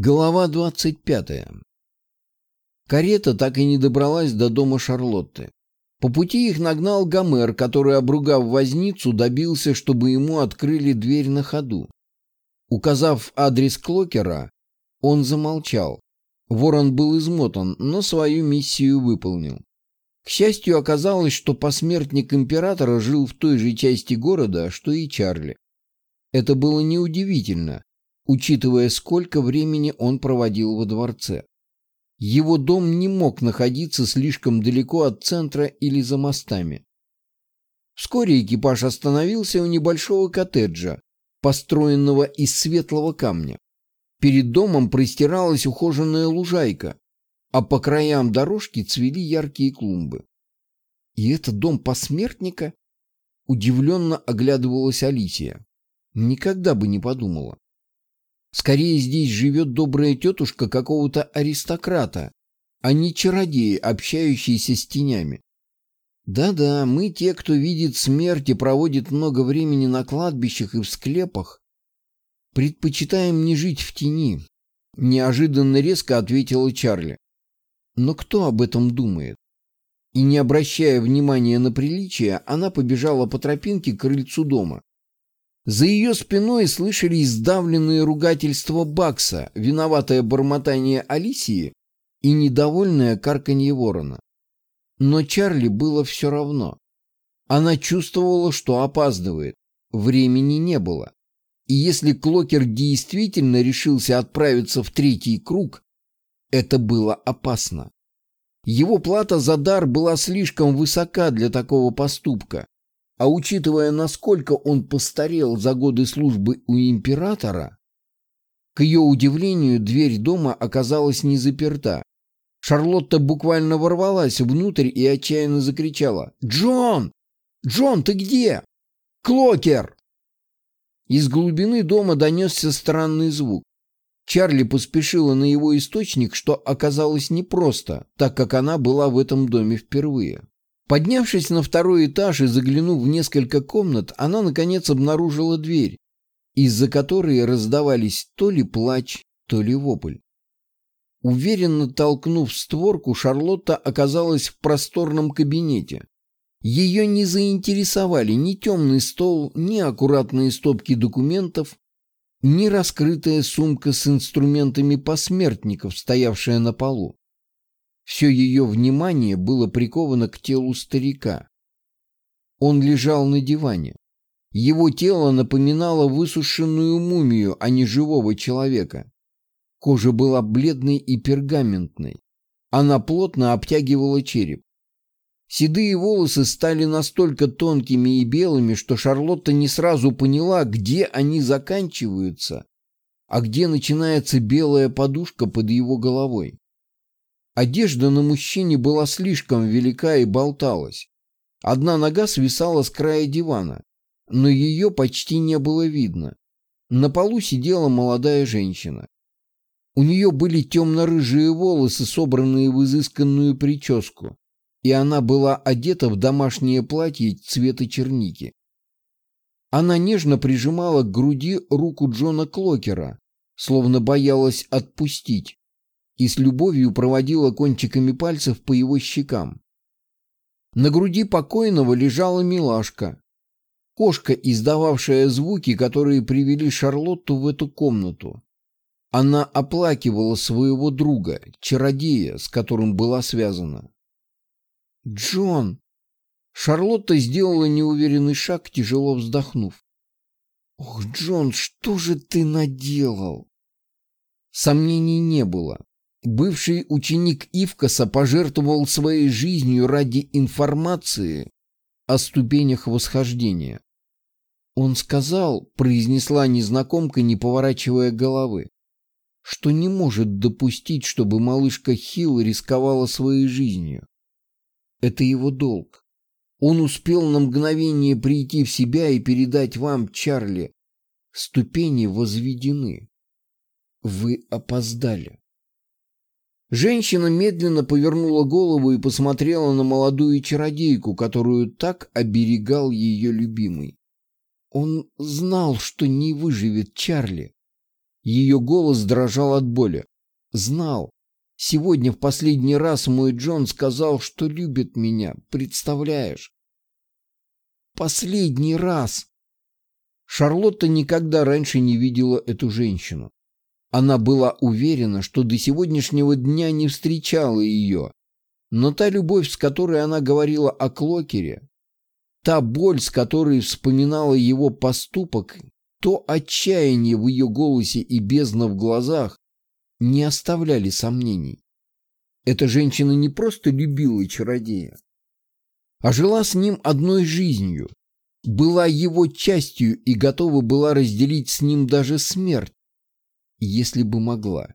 Глава двадцать пятая. Карета так и не добралась до дома Шарлотты. По пути их нагнал Гомер, который, обругав возницу, добился, чтобы ему открыли дверь на ходу. Указав адрес Клокера, он замолчал. Ворон был измотан, но свою миссию выполнил. К счастью, оказалось, что посмертник императора жил в той же части города, что и Чарли. Это было неудивительно учитывая, сколько времени он проводил во дворце. Его дом не мог находиться слишком далеко от центра или за мостами. Вскоре экипаж остановился у небольшого коттеджа, построенного из светлого камня. Перед домом простиралась ухоженная лужайка, а по краям дорожки цвели яркие клумбы. «И это дом посмертника?» Удивленно оглядывалась Алисия. Никогда бы не подумала. Скорее здесь живет добрая тетушка какого-то аристократа, а не чародеи, общающиеся с тенями. Да-да, мы те, кто видит смерть и проводит много времени на кладбищах и в склепах, предпочитаем не жить в тени, неожиданно резко ответила Чарли. Но кто об этом думает? И не обращая внимания на приличие, она побежала по тропинке к крыльцу дома. За ее спиной слышались сдавленные ругательства Бакса, виноватое бормотание Алисии и недовольное карканье ворона. Но Чарли было все равно. Она чувствовала, что опаздывает. Времени не было. И если Клокер действительно решился отправиться в третий круг, это было опасно. Его плата за дар была слишком высока для такого поступка. А учитывая, насколько он постарел за годы службы у императора, к ее удивлению, дверь дома оказалась не заперта. Шарлотта буквально ворвалась внутрь и отчаянно закричала. «Джон! Джон, ты где? Клокер!» Из глубины дома донесся странный звук. Чарли поспешила на его источник, что оказалось непросто, так как она была в этом доме впервые. Поднявшись на второй этаж и заглянув в несколько комнат, она, наконец, обнаружила дверь, из-за которой раздавались то ли плач, то ли вопль. Уверенно толкнув створку, Шарлотта оказалась в просторном кабинете. Ее не заинтересовали ни темный стол, ни аккуратные стопки документов, ни раскрытая сумка с инструментами посмертников, стоявшая на полу. Все ее внимание было приковано к телу старика. Он лежал на диване. Его тело напоминало высушенную мумию, а не живого человека. Кожа была бледной и пергаментной. Она плотно обтягивала череп. Седые волосы стали настолько тонкими и белыми, что Шарлотта не сразу поняла, где они заканчиваются, а где начинается белая подушка под его головой. Одежда на мужчине была слишком велика и болталась. Одна нога свисала с края дивана, но ее почти не было видно. На полу сидела молодая женщина. У нее были темно-рыжие волосы, собранные в изысканную прическу, и она была одета в домашнее платье цвета черники. Она нежно прижимала к груди руку Джона Клокера, словно боялась отпустить, и с любовью проводила кончиками пальцев по его щекам. На груди покойного лежала милашка, кошка, издававшая звуки, которые привели Шарлотту в эту комнату. Она оплакивала своего друга, чародея, с которым была связана. «Джон!» Шарлотта сделала неуверенный шаг, тяжело вздохнув. «Ох, Джон, что же ты наделал?» Сомнений не было. Бывший ученик Ивкаса пожертвовал своей жизнью ради информации о ступенях восхождения. Он сказал, произнесла незнакомка, не поворачивая головы, что не может допустить, чтобы малышка Хилл рисковала своей жизнью. Это его долг. Он успел на мгновение прийти в себя и передать вам, Чарли. Ступени возведены. Вы опоздали. Женщина медленно повернула голову и посмотрела на молодую чародейку, которую так оберегал ее любимый. Он знал, что не выживет Чарли. Ее голос дрожал от боли. Знал. Сегодня в последний раз мой Джон сказал, что любит меня. Представляешь? Последний раз. Шарлотта никогда раньше не видела эту женщину. Она была уверена, что до сегодняшнего дня не встречала ее. Но та любовь, с которой она говорила о Клокере, та боль, с которой вспоминала его поступок, то отчаяние в ее голосе и бездна в глазах не оставляли сомнений. Эта женщина не просто любила чародея, а жила с ним одной жизнью, была его частью и готова была разделить с ним даже смерть, если бы могла.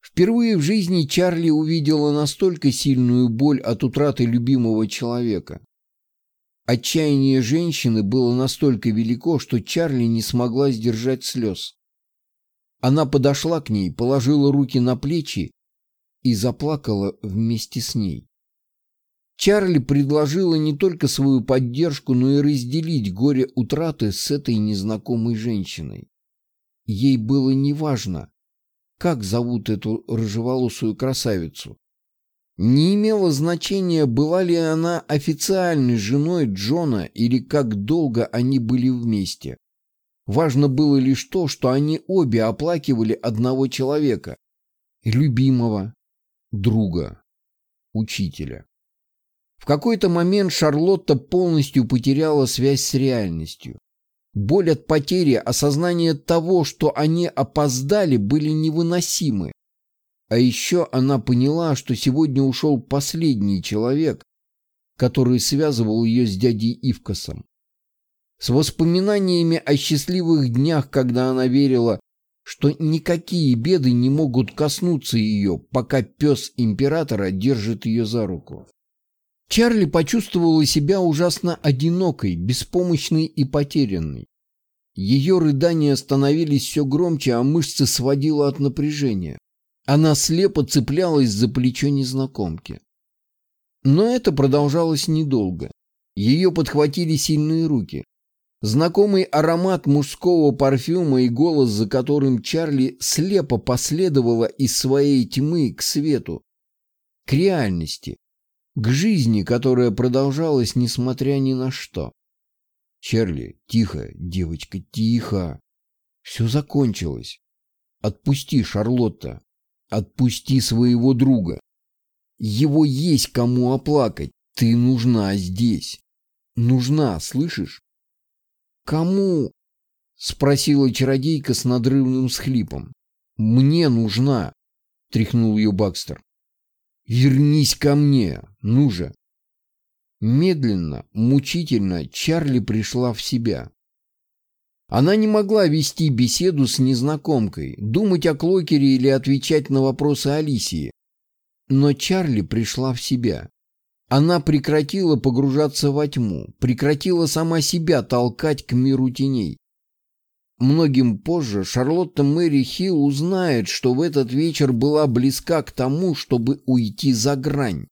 Впервые в жизни Чарли увидела настолько сильную боль от утраты любимого человека. Отчаяние женщины было настолько велико, что Чарли не смогла сдержать слез. Она подошла к ней, положила руки на плечи и заплакала вместе с ней. Чарли предложила не только свою поддержку, но и разделить горе утраты с этой незнакомой женщиной. Ей было неважно, как зовут эту рыжеволосую красавицу. Не имело значения, была ли она официальной женой Джона или как долго они были вместе. Важно было лишь то, что они обе оплакивали одного человека, любимого, друга, учителя. В какой-то момент Шарлотта полностью потеряла связь с реальностью. Боль от потери, осознание того, что они опоздали, были невыносимы. А еще она поняла, что сегодня ушел последний человек, который связывал ее с дядей Ивкасом. С воспоминаниями о счастливых днях, когда она верила, что никакие беды не могут коснуться ее, пока пес императора держит ее за руку. Чарли почувствовала себя ужасно одинокой, беспомощной и потерянной. Ее рыдания становились все громче, а мышцы сводило от напряжения. Она слепо цеплялась за плечо незнакомки. Но это продолжалось недолго. Ее подхватили сильные руки. Знакомый аромат мужского парфюма и голос, за которым Чарли слепо последовала из своей тьмы к свету, к реальности, к жизни, которая продолжалась несмотря ни на что. Чарли, тихо, девочка, тихо. Все закончилось. Отпусти, Шарлотта. Отпусти своего друга. Его есть кому оплакать. Ты нужна здесь. Нужна, слышишь? Кому? Спросила чародейка с надрывным схлипом. Мне нужна, тряхнул ее Бакстер. Вернись ко мне, ну же. Медленно, мучительно Чарли пришла в себя. Она не могла вести беседу с незнакомкой, думать о Клокере или отвечать на вопросы Алисии. Но Чарли пришла в себя. Она прекратила погружаться во тьму, прекратила сама себя толкать к миру теней. Многим позже Шарлотта Мэри Хилл узнает, что в этот вечер была близка к тому, чтобы уйти за грань.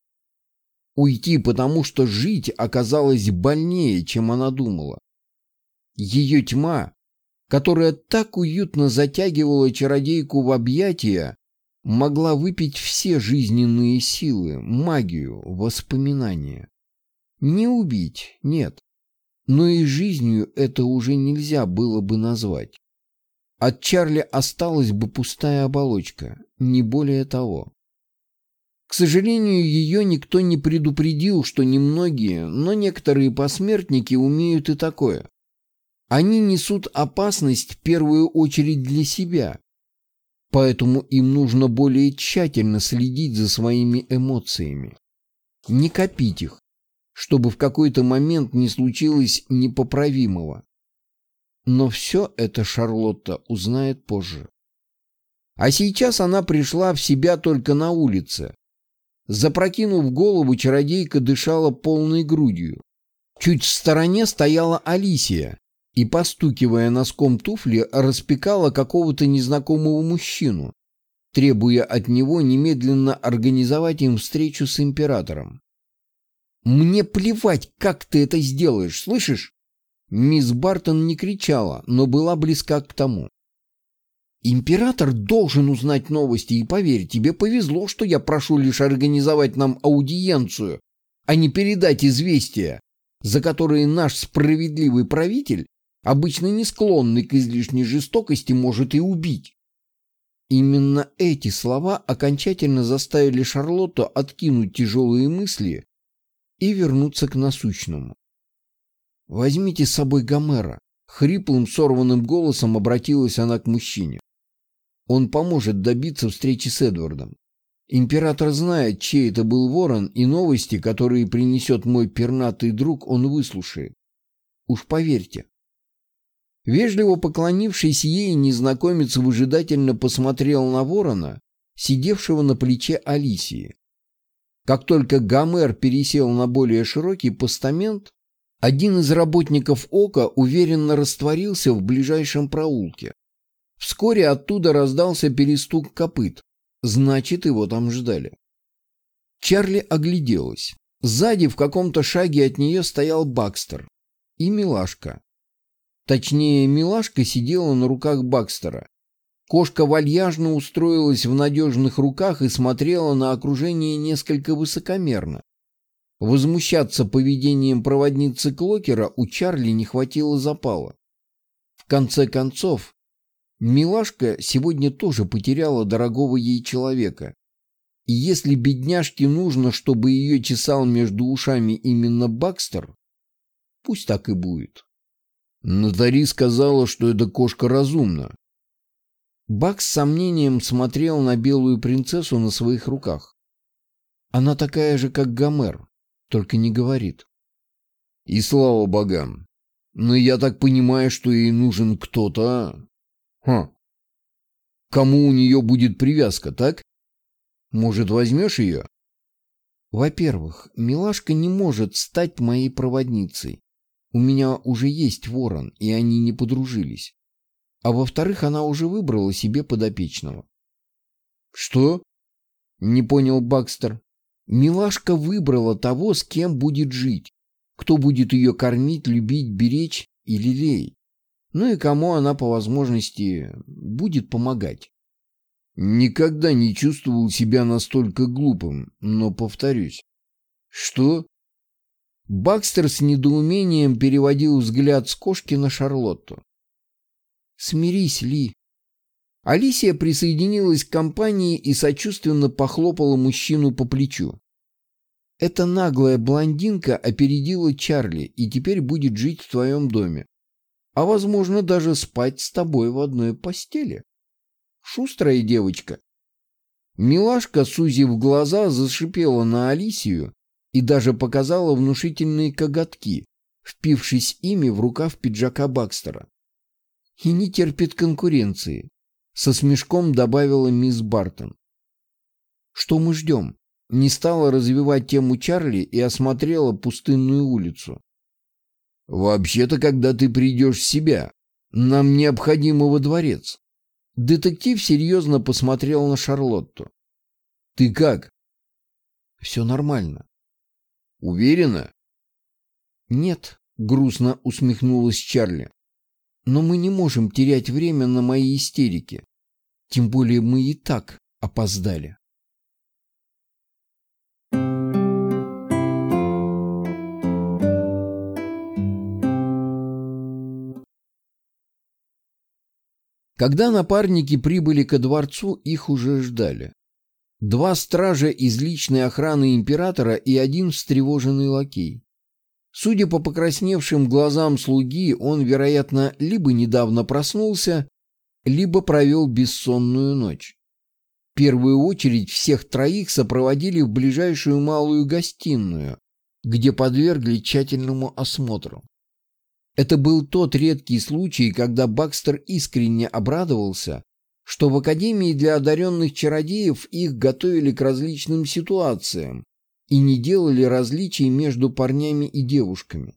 Уйти, потому что жить оказалось больнее, чем она думала. Ее тьма, которая так уютно затягивала чародейку в объятия, могла выпить все жизненные силы, магию, воспоминания. Не убить, нет. Но и жизнью это уже нельзя было бы назвать. От Чарли осталась бы пустая оболочка, не более того. К сожалению, ее никто не предупредил, что немногие, но некоторые посмертники умеют и такое. Они несут опасность в первую очередь для себя. Поэтому им нужно более тщательно следить за своими эмоциями. Не копить их, чтобы в какой-то момент не случилось непоправимого. Но все это Шарлотта узнает позже. А сейчас она пришла в себя только на улице. Запрокинув голову, чародейка дышала полной грудью. Чуть в стороне стояла Алисия, и, постукивая носком туфли, распекала какого-то незнакомого мужчину, требуя от него немедленно организовать им встречу с императором. «Мне плевать, как ты это сделаешь, слышишь?» Мисс Бартон не кричала, но была близка к тому. Император должен узнать новости, и поверь, тебе повезло, что я прошу лишь организовать нам аудиенцию, а не передать известия, за которые наш справедливый правитель, обычно не склонный к излишней жестокости, может и убить. Именно эти слова окончательно заставили Шарлотту откинуть тяжелые мысли и вернуться к насущному. «Возьмите с собой Гомера», — хриплым сорванным голосом обратилась она к мужчине. «Он поможет добиться встречи с Эдвардом. Император знает, чей это был ворон, и новости, которые принесет мой пернатый друг, он выслушает. Уж поверьте, Вежливо поклонившись ей, незнакомец выжидательно посмотрел на ворона, сидевшего на плече Алисии. Как только Гомер пересел на более широкий постамент, один из работников Ока уверенно растворился в ближайшем проулке. Вскоре оттуда раздался перестук копыт. Значит, его там ждали. Чарли огляделась. Сзади в каком-то шаге от нее стоял Бакстер и Милашка. Точнее, милашка сидела на руках Бакстера. Кошка вальяжно устроилась в надежных руках и смотрела на окружение несколько высокомерно. Возмущаться поведением проводницы Клокера у Чарли не хватило запала. В конце концов, милашка сегодня тоже потеряла дорогого ей человека. И если бедняжке нужно, чтобы ее чесал между ушами именно Бакстер, пусть так и будет. Натари сказала, что эта кошка разумна. Бак с сомнением смотрел на белую принцессу на своих руках. Она такая же, как Гомер, только не говорит. И слава богам. Но я так понимаю, что ей нужен кто-то... Ха. Кому у нее будет привязка, так? Может, возьмешь ее? Во-первых, милашка не может стать моей проводницей. У меня уже есть ворон, и они не подружились. А во-вторых, она уже выбрала себе подопечного. «Что?» — не понял Бакстер. «Милашка выбрала того, с кем будет жить, кто будет ее кормить, любить, беречь и лелеять, ну и кому она по возможности будет помогать». Никогда не чувствовал себя настолько глупым, но повторюсь. Что? Бакстер с недоумением переводил взгляд с кошки на Шарлотту. «Смирись, Ли». Алисия присоединилась к компании и сочувственно похлопала мужчину по плечу. «Эта наглая блондинка опередила Чарли и теперь будет жить в твоем доме. А, возможно, даже спать с тобой в одной постели. Шустрая девочка». Милашка, сузив глаза, зашипела на Алисию, и даже показала внушительные коготки, впившись ими в рукав пиджака Бакстера. И не терпит конкуренции, со смешком добавила мисс Бартон. Что мы ждем? Не стала развивать тему Чарли и осмотрела пустынную улицу. «Вообще-то, когда ты придешь в себя, нам необходимо во дворец». Детектив серьезно посмотрел на Шарлотту. «Ты как?» «Все нормально. Уверена? Нет, грустно усмехнулась Чарли. Но мы не можем терять время на мои истерики. Тем более мы и так опоздали. Когда напарники прибыли ко дворцу, их уже ждали. Два стража из личной охраны императора и один встревоженный лакей. Судя по покрасневшим глазам слуги, он, вероятно, либо недавно проснулся, либо провел бессонную ночь. В первую очередь всех троих сопроводили в ближайшую малую гостиную, где подвергли тщательному осмотру. Это был тот редкий случай, когда Бакстер искренне обрадовался, что в Академии для одаренных чародеев их готовили к различным ситуациям и не делали различий между парнями и девушками.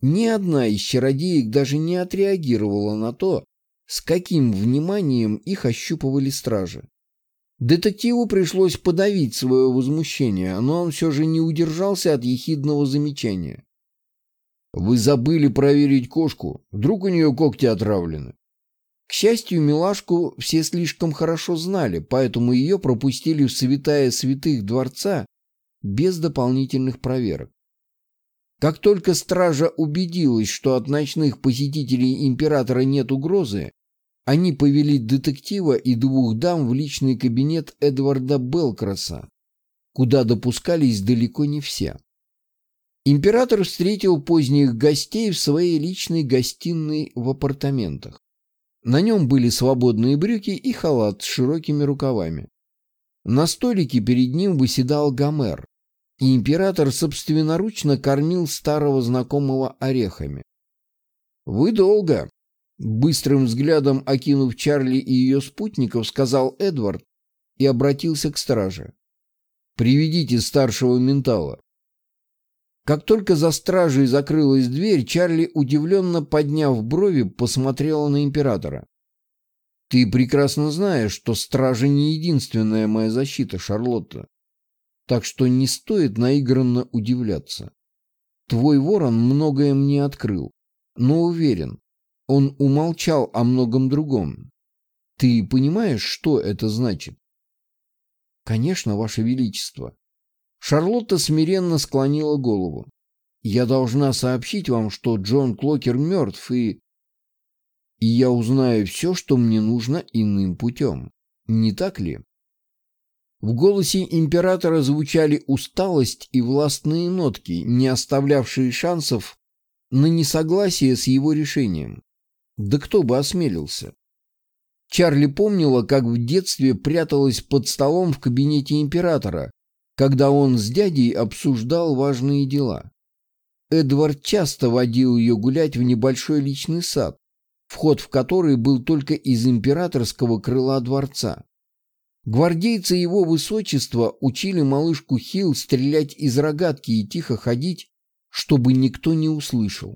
Ни одна из чародеек даже не отреагировала на то, с каким вниманием их ощупывали стражи. Детективу пришлось подавить свое возмущение, но он все же не удержался от ехидного замечания. «Вы забыли проверить кошку, вдруг у нее когти отравлены?» К счастью, милашку все слишком хорошо знали, поэтому ее пропустили в святая святых дворца без дополнительных проверок. Как только стража убедилась, что от ночных посетителей императора нет угрозы, они повели детектива и двух дам в личный кабинет Эдварда Белкраса, куда допускались далеко не все. Император встретил поздних гостей в своей личной гостиной в апартаментах. На нем были свободные брюки и халат с широкими рукавами. На столике перед ним выседал Гомер, и император собственноручно кормил старого знакомого орехами. «Вы долго!» Быстрым взглядом окинув Чарли и ее спутников, сказал Эдвард и обратился к страже. «Приведите старшего ментала». Как только за стражей закрылась дверь, Чарли, удивленно подняв брови, посмотрела на императора. «Ты прекрасно знаешь, что стража не единственная моя защита, Шарлотта так что не стоит наигранно удивляться. Твой ворон многое мне открыл, но уверен, он умолчал о многом другом. Ты понимаешь, что это значит? Конечно, Ваше Величество. Шарлотта смиренно склонила голову. Я должна сообщить вам, что Джон Клокер мертв, и... И я узнаю все, что мне нужно иным путем. Не так ли? В голосе императора звучали усталость и властные нотки, не оставлявшие шансов на несогласие с его решением. Да кто бы осмелился? Чарли помнила, как в детстве пряталась под столом в кабинете императора, когда он с дядей обсуждал важные дела. Эдвард часто водил ее гулять в небольшой личный сад, вход в который был только из императорского крыла дворца. Гвардейцы его высочества учили малышку Хилл стрелять из рогатки и тихо ходить, чтобы никто не услышал.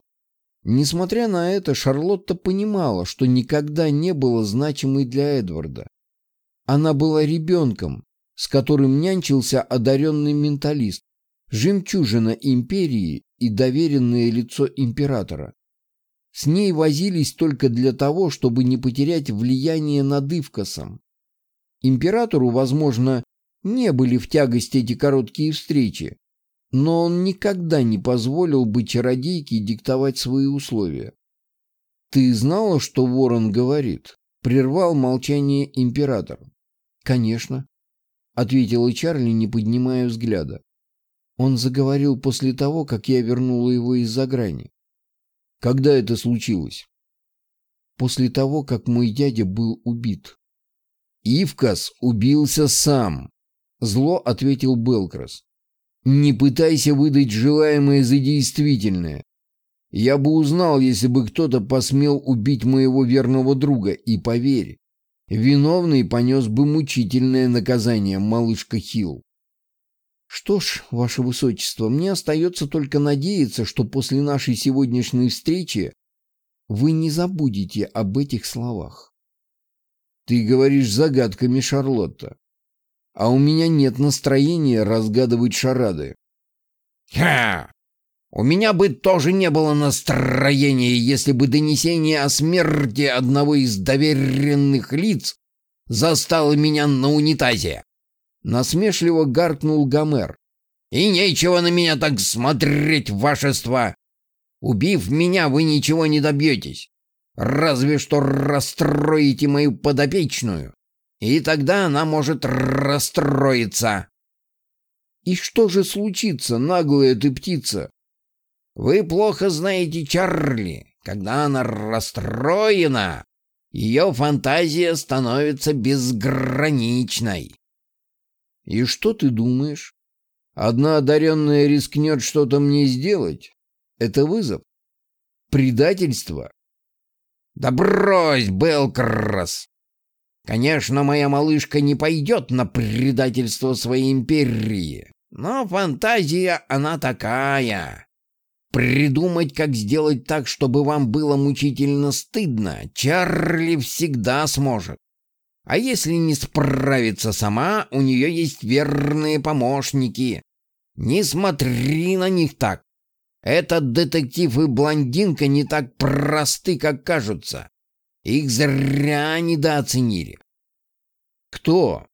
Несмотря на это, Шарлотта понимала, что никогда не была значимой для Эдварда. Она была ребенком, с которым нянчился одаренный менталист, жемчужина империи и доверенное лицо императора. С ней возились только для того, чтобы не потерять влияние над Ивкосом. Императору, возможно, не были в тягости эти короткие встречи, но он никогда не позволил бы чародейке диктовать свои условия. «Ты знала, что ворон говорит?» — прервал молчание император. «Конечно», — ответила Чарли, не поднимая взгляда. Он заговорил после того, как я вернула его из-за грани. «Когда это случилось?» «После того, как мой дядя был убит», Ивкас убился сам, зло ответил Белкрас. Не пытайся выдать желаемое за действительное. Я бы узнал, если бы кто-то посмел убить моего верного друга, и поверь, виновный понес бы мучительное наказание, малышка Хилл. Что ж, ваше высочество, мне остается только надеяться, что после нашей сегодняшней встречи вы не забудете об этих словах. Ты говоришь загадками, Шарлотта. А у меня нет настроения разгадывать шарады. Ха! У меня бы тоже не было настроения, если бы донесение о смерти одного из доверенных лиц застало меня на унитазе. Насмешливо гаркнул Гомер. И нечего на меня так смотреть, вашество. Убив меня, вы ничего не добьетесь. Разве что расстроите мою подопечную, и тогда она может расстроиться. И что же случится, наглая ты птица? Вы плохо знаете Чарли. Когда она расстроена, ее фантазия становится безграничной. И что ты думаешь? Одна одаренная рискнет что-то мне сделать? Это вызов? Предательство? «Да брось, Белкрас! Конечно, моя малышка не пойдет на предательство своей империи, но фантазия она такая. Придумать, как сделать так, чтобы вам было мучительно стыдно, Чарли всегда сможет. А если не справится сама, у нее есть верные помощники. Не смотри на них так. Этот детектив и блондинка не так просты, как кажутся. Их зря недооценили. Кто?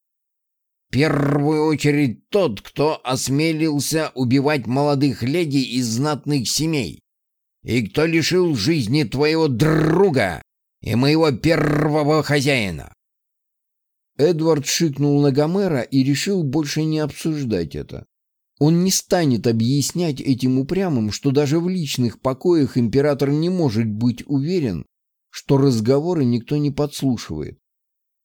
Первую очередь тот, кто осмелился убивать молодых леди из знатных семей. И кто лишил жизни твоего друга и моего первого хозяина. Эдвард шикнул на Гомера и решил больше не обсуждать это. Он не станет объяснять этим упрямым, что даже в личных покоях император не может быть уверен, что разговоры никто не подслушивает.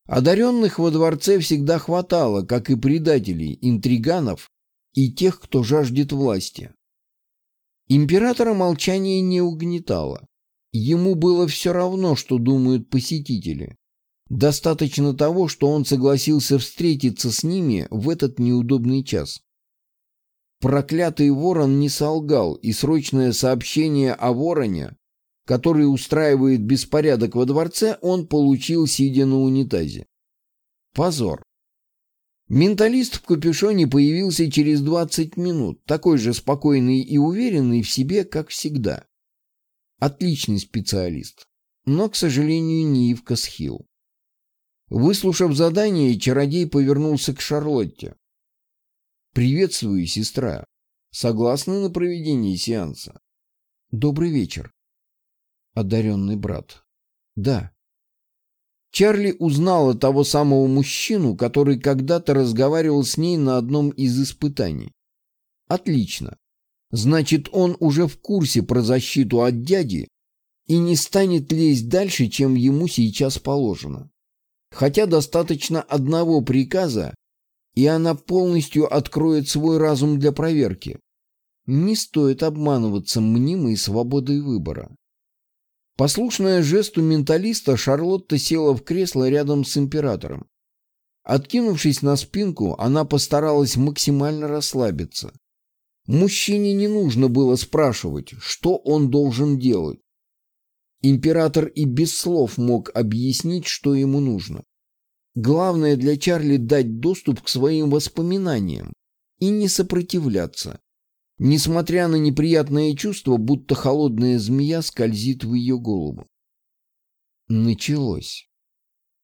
Одаренных во дворце всегда хватало, как и предателей, интриганов и тех, кто жаждет власти. Императора молчание не угнетало. Ему было все равно, что думают посетители. Достаточно того, что он согласился встретиться с ними в этот неудобный час. Проклятый ворон не солгал, и срочное сообщение о вороне, который устраивает беспорядок во дворце, он получил, сидя на унитазе. Позор. Менталист в капюшоне появился через 20 минут, такой же спокойный и уверенный в себе, как всегда. Отличный специалист, но, к сожалению, не Ивка Схилл. Выслушав задание, чародей повернулся к Шарлотте. «Приветствую, сестра. Согласны на проведение сеанса?» «Добрый вечер». «Одаренный брат». «Да». Чарли узнала того самого мужчину, который когда-то разговаривал с ней на одном из испытаний. «Отлично. Значит, он уже в курсе про защиту от дяди и не станет лезть дальше, чем ему сейчас положено. Хотя достаточно одного приказа, и она полностью откроет свой разум для проверки. Не стоит обманываться мнимой свободой выбора. Послушная жесту менталиста, Шарлотта села в кресло рядом с императором. Откинувшись на спинку, она постаралась максимально расслабиться. Мужчине не нужно было спрашивать, что он должен делать. Император и без слов мог объяснить, что ему нужно. Главное для Чарли дать доступ к своим воспоминаниям и не сопротивляться, несмотря на неприятное чувство, будто холодная змея скользит в ее голову. Началось.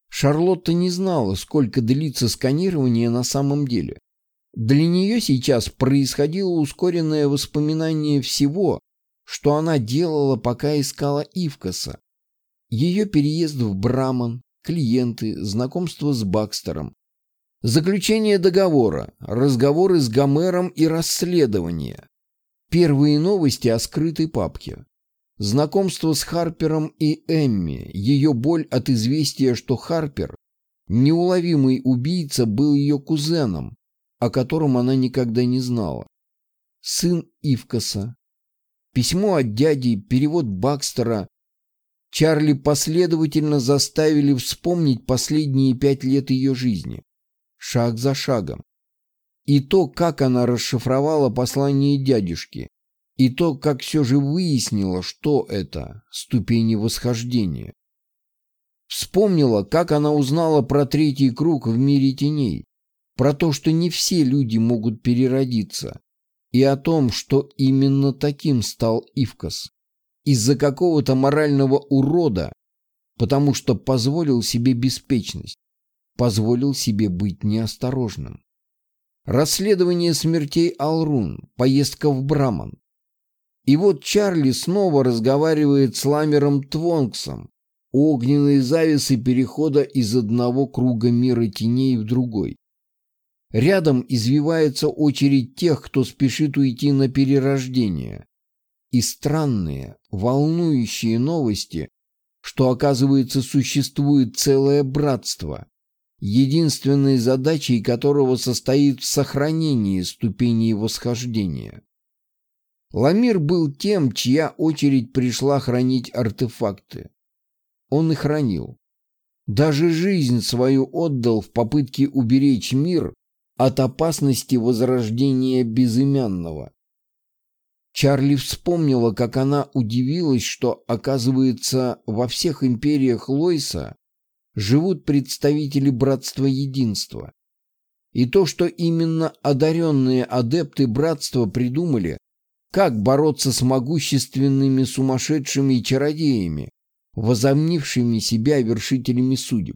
Шарлотта не знала, сколько длится сканирование на самом деле. Для нее сейчас происходило ускоренное воспоминание всего, что она делала, пока искала Ивкаса. Ее переезд в Браман, клиенты, знакомство с Бакстером, заключение договора, разговоры с Гомером и расследование, первые новости о скрытой папке, знакомство с Харпером и Эмми, ее боль от известия, что Харпер, неуловимый убийца, был ее кузеном, о котором она никогда не знала. Сын Ивкаса, Письмо от дяди, перевод Бакстера. Чарли последовательно заставили вспомнить последние пять лет ее жизни. Шаг за шагом. И то, как она расшифровала послание дядюшки. И то, как все же выяснила, что это ступени восхождения. Вспомнила, как она узнала про третий круг в мире теней, про то, что не все люди могут переродиться, и о том, что именно таким стал Ивкас. Из-за какого-то морального урода, потому что позволил себе беспечность, позволил себе быть неосторожным. Расследование смертей Алрун, поездка в Браман. И вот Чарли снова разговаривает с Ламером Твонксом, огненные завесы перехода из одного круга мира теней в другой. Рядом извивается очередь тех, кто спешит уйти на перерождение. И странные, волнующие новости, что, оказывается, существует целое братство, единственной задачей которого состоит в сохранении ступеней восхождения. Ламир был тем, чья очередь пришла хранить артефакты. Он и хранил. Даже жизнь свою отдал в попытке уберечь мир от опасности возрождения безымянного. Чарли вспомнила, как она удивилась, что, оказывается, во всех империях Лойса живут представители Братства Единства. И то, что именно одаренные адепты Братства придумали, как бороться с могущественными сумасшедшими чародеями, возомнившими себя вершителями судеб.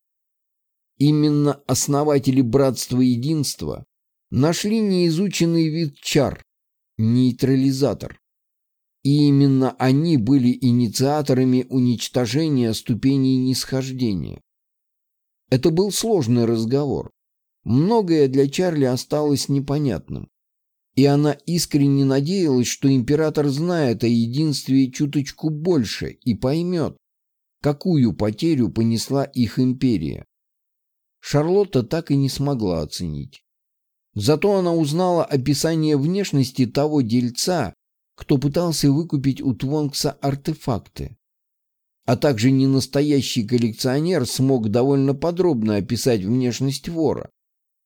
Именно основатели Братства Единства нашли неизученный вид чар – нейтрализатор. И именно они были инициаторами уничтожения ступеней нисхождения. Это был сложный разговор. Многое для Чарли осталось непонятным. И она искренне надеялась, что император знает о единстве чуточку больше и поймет, какую потерю понесла их империя. Шарлотта так и не смогла оценить. Зато она узнала описание внешности того дельца, кто пытался выкупить у Твонкса артефакты. А также ненастоящий коллекционер смог довольно подробно описать внешность вора,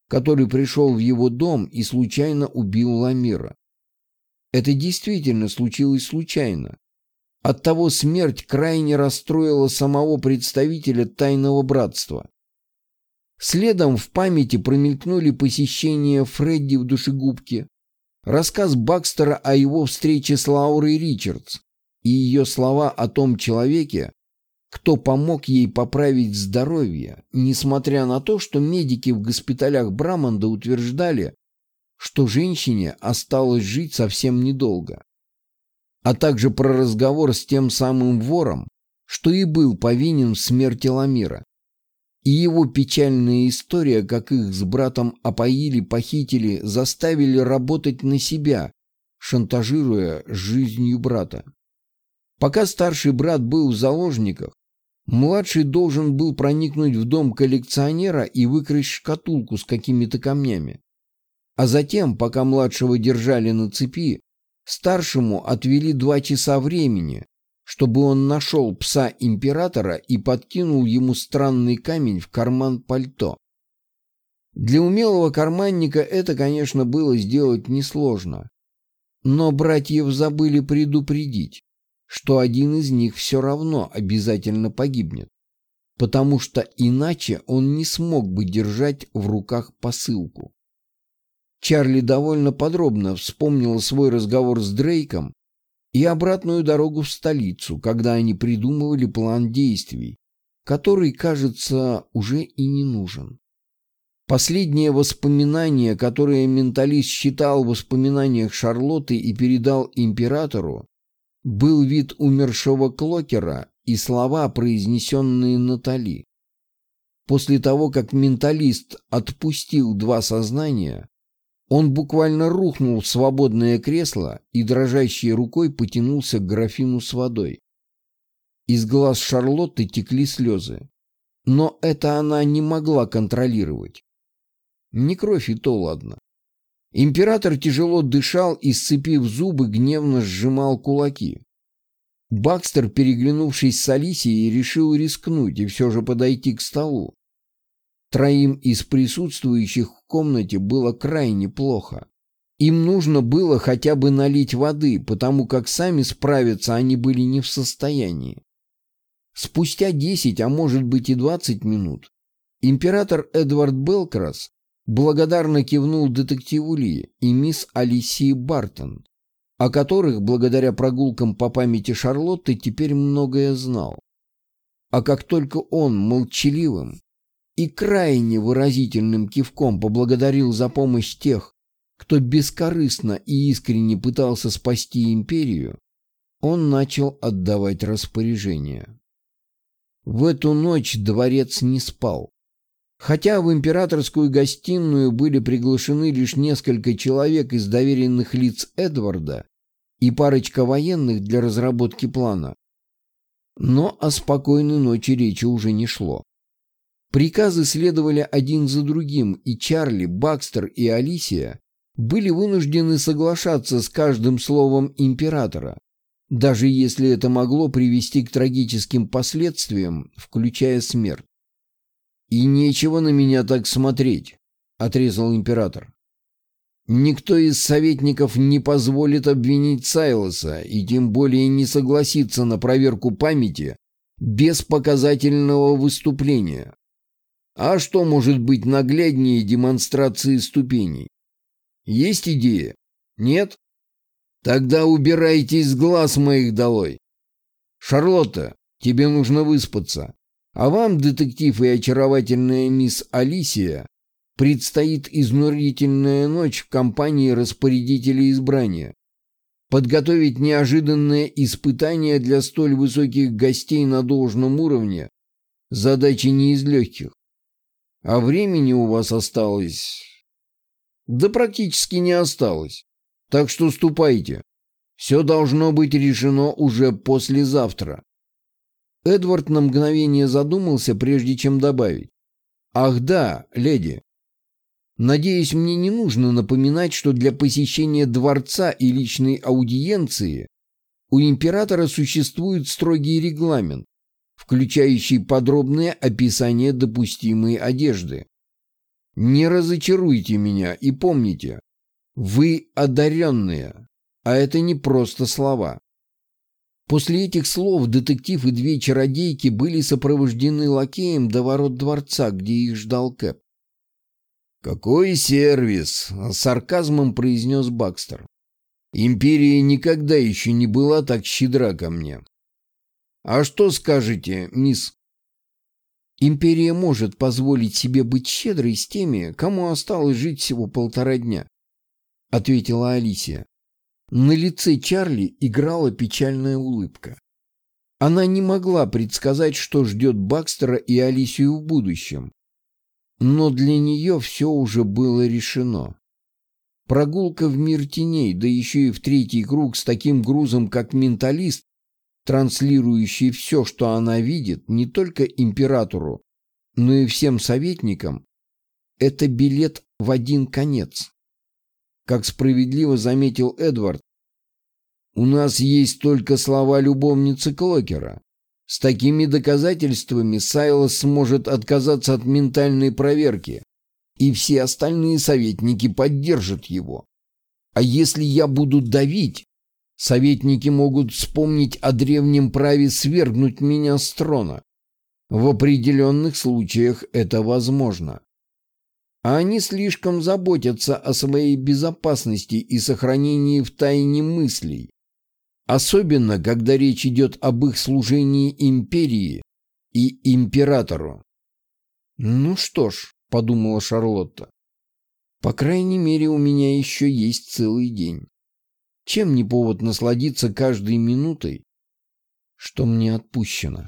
который пришел в его дом и случайно убил Ламира. Это действительно случилось случайно. Оттого смерть крайне расстроила самого представителя тайного братства. Следом в памяти промелькнули посещения Фредди в душегубке, рассказ Бакстера о его встрече с Лаурой Ричардс и ее слова о том человеке, кто помог ей поправить здоровье, несмотря на то, что медики в госпиталях Брамонда утверждали, что женщине осталось жить совсем недолго. А также про разговор с тем самым вором, что и был повинен в смерти Ламира. И его печальная история, как их с братом опоили, похитили, заставили работать на себя, шантажируя жизнью брата. Пока старший брат был в заложниках, младший должен был проникнуть в дом коллекционера и выкрасть шкатулку с какими-то камнями. А затем, пока младшего держали на цепи, старшему отвели два часа времени, чтобы он нашел пса императора и подкинул ему странный камень в карман пальто. Для умелого карманника это, конечно, было сделать несложно. Но братьев забыли предупредить, что один из них все равно обязательно погибнет, потому что иначе он не смог бы держать в руках посылку. Чарли довольно подробно вспомнил свой разговор с Дрейком и обратную дорогу в столицу, когда они придумывали план действий, который, кажется, уже и не нужен. Последнее воспоминание, которое менталист считал воспоминаниях Шарлотты и передал императору, был вид умершего Клокера и слова, произнесенные Натали. После того, как менталист отпустил два сознания, он буквально рухнул в свободное кресло и дрожащей рукой потянулся к графину с водой. Из глаз Шарлотты текли слезы. Но это она не могла контролировать. Не кровь и то ладно. Император тяжело дышал и, сцепив зубы, гневно сжимал кулаки. Бакстер, переглянувшись с Алисией, решил рискнуть и все же подойти к столу. Троим из присутствующих в комнате было крайне плохо. Им нужно было хотя бы налить воды, потому как сами справиться они были не в состоянии. Спустя 10, а может быть и 20 минут, император Эдвард Белкрас благодарно кивнул детективу Ли и мисс Алисии Бартон, о которых, благодаря прогулкам по памяти Шарлотты, теперь многое знал. А как только он молчаливым, и крайне выразительным кивком поблагодарил за помощь тех, кто бескорыстно и искренне пытался спасти империю, он начал отдавать распоряжения. В эту ночь дворец не спал. Хотя в императорскую гостиную были приглашены лишь несколько человек из доверенных лиц Эдварда и парочка военных для разработки плана, но о спокойной ночи речи уже не шло. Приказы следовали один за другим, и Чарли, Бакстер и Алисия были вынуждены соглашаться с каждым словом императора, даже если это могло привести к трагическим последствиям, включая смерть. «И нечего на меня так смотреть», — отрезал император. «Никто из советников не позволит обвинить Сайлоса и тем более не согласится на проверку памяти без показательного выступления. А что может быть нагляднее демонстрации ступеней? Есть идея? Нет? Тогда убирайте из глаз моих долой. Шарлотта, Тебе нужно выспаться. А вам, детектив и очаровательная мисс Алисия, предстоит изнурительная ночь в компании распорядителя избрания. Подготовить неожиданное испытание для столь высоких гостей на должном уровне – задача не из легких. А времени у вас осталось... Да практически не осталось. Так что ступайте. Все должно быть решено уже послезавтра. Эдвард на мгновение задумался, прежде чем добавить. «Ах да, леди. Надеюсь, мне не нужно напоминать, что для посещения дворца и личной аудиенции у императора существует строгий регламент, включающий подробное описание допустимой одежды. Не разочаруйте меня и помните, вы одаренные, а это не просто слова. После этих слов детектив и две чародейки были сопровождены лакеем до ворот дворца, где их ждал Кэп. «Какой сервис!» — с сарказмом произнес Бакстер. «Империя никогда еще не была так щедра ко мне». «А что скажете, мисс?» «Империя может позволить себе быть щедрой с теми, кому осталось жить всего полтора дня», — ответила Алисия. На лице Чарли играла печальная улыбка. Она не могла предсказать, что ждет Бакстера и Алисию в будущем. Но для нее все уже было решено. Прогулка в мир теней, да еще и в третий круг с таким грузом, как менталист, транслирующий все, что она видит, не только императору, но и всем советникам, это билет в один конец. Как справедливо заметил Эдвард, у нас есть только слова любовницы Клокера. С такими доказательствами Сайлос сможет отказаться от ментальной проверки, и все остальные советники поддержат его. А если я буду давить, советники могут вспомнить о древнем праве свергнуть меня с трона. В определенных случаях это возможно а они слишком заботятся о своей безопасности и сохранении в тайне мыслей. Особенно, когда речь идет об их служении империи и императору. «Ну что ж», — подумала Шарлотта, — «по крайней мере, у меня еще есть целый день. Чем не повод насладиться каждой минутой, что мне отпущено?»